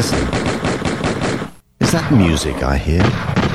Listen. Is that music I hear?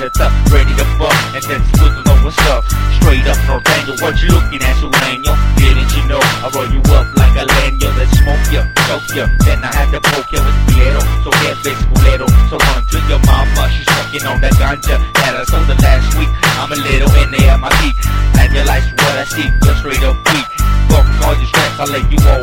heads up, ready to fuck, and then split the what's up. Straight up, no danger. what you looking at, you yo? Didn't you know I roll you up like a land, yo? Let's smoke ya, choke ya, then I had to poke ya with Piero. So get yeah, this culero, so run to your mama, she's sucking on that ganja that I sold the last week. I'm a little in there at my feet, and your life's what I see, just straight up weak. Fuck all your stress, I let you all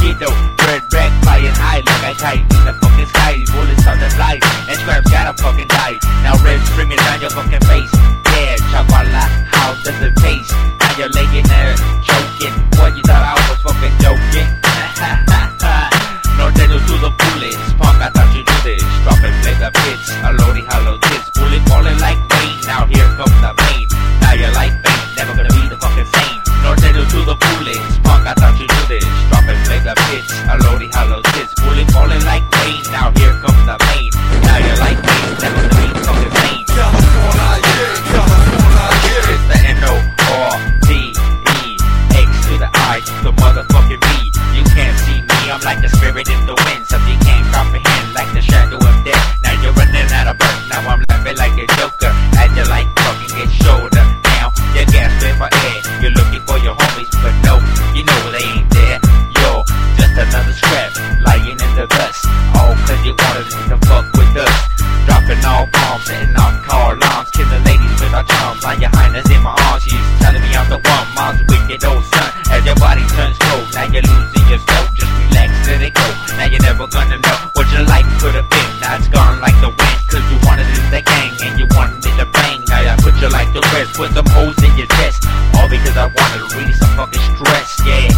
Get the bread back by an eye like I tighten the bitch. A lordy hollow tits, bullet falling like your chest. All because I wanted to relieve some fucking stress, yeah.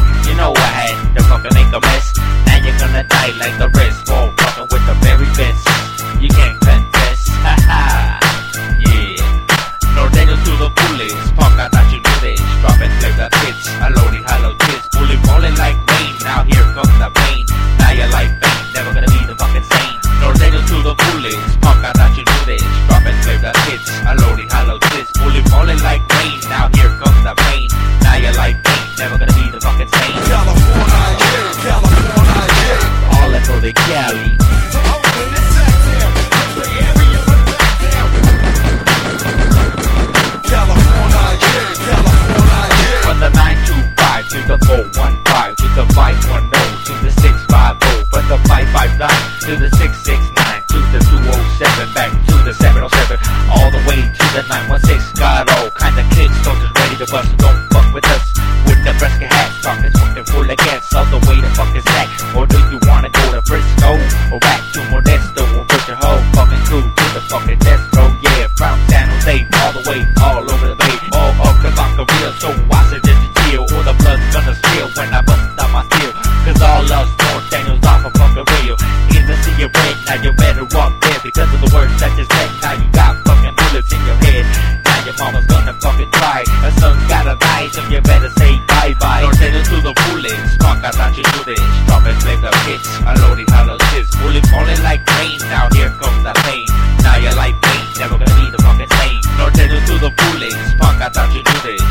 that 916 that's you do this. Drop Dropping flavor hits, unloading hollow chips. Bullet falling like rain, now here comes the pain. Now your life pain, never gonna be the fucking same. No tenders to the bullets. punk, I thought you do this.